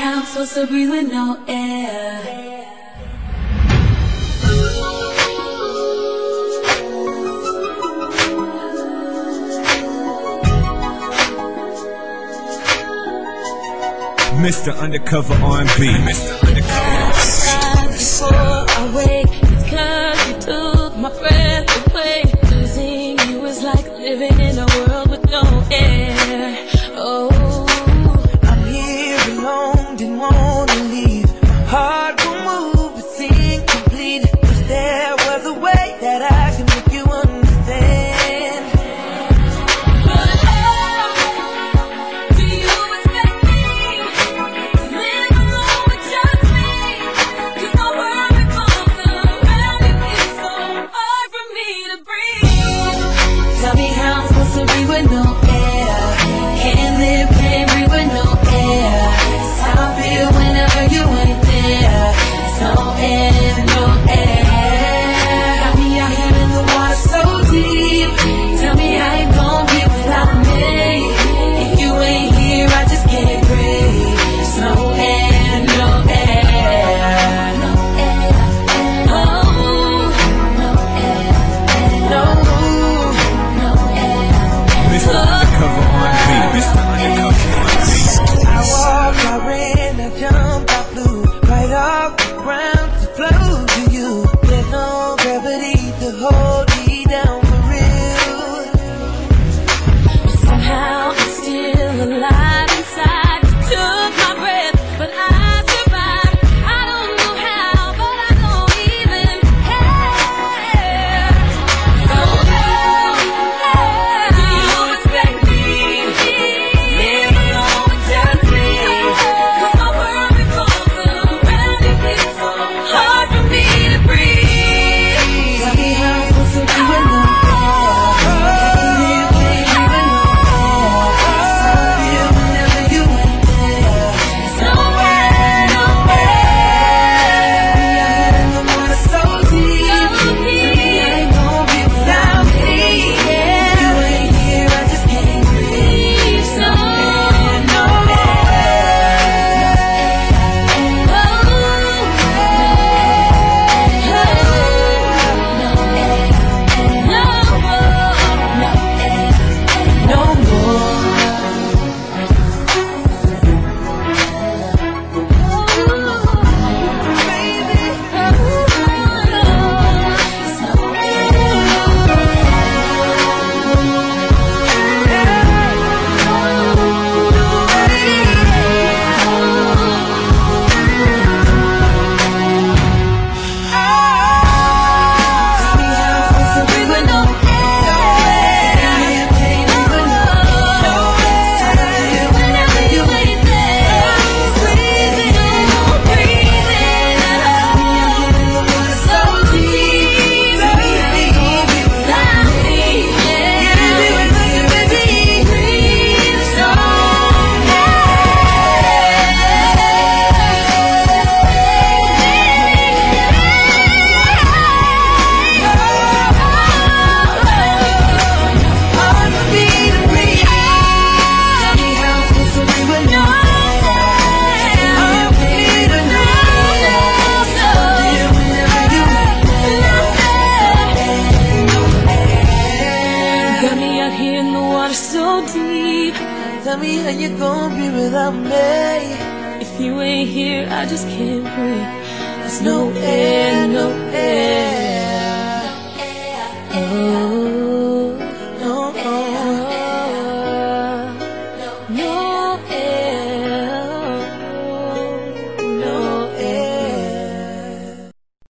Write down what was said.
how I'm supposed to breathe with no air. Mr. Undercover R&B. Mr. Undercover. Before I wake, it's cause you took my breath away. Losing you is like living in a world. down for real. Somehow I'm still alive. in the water so deep. Tell me how you gonna be without me. If you ain't here, I just can't breathe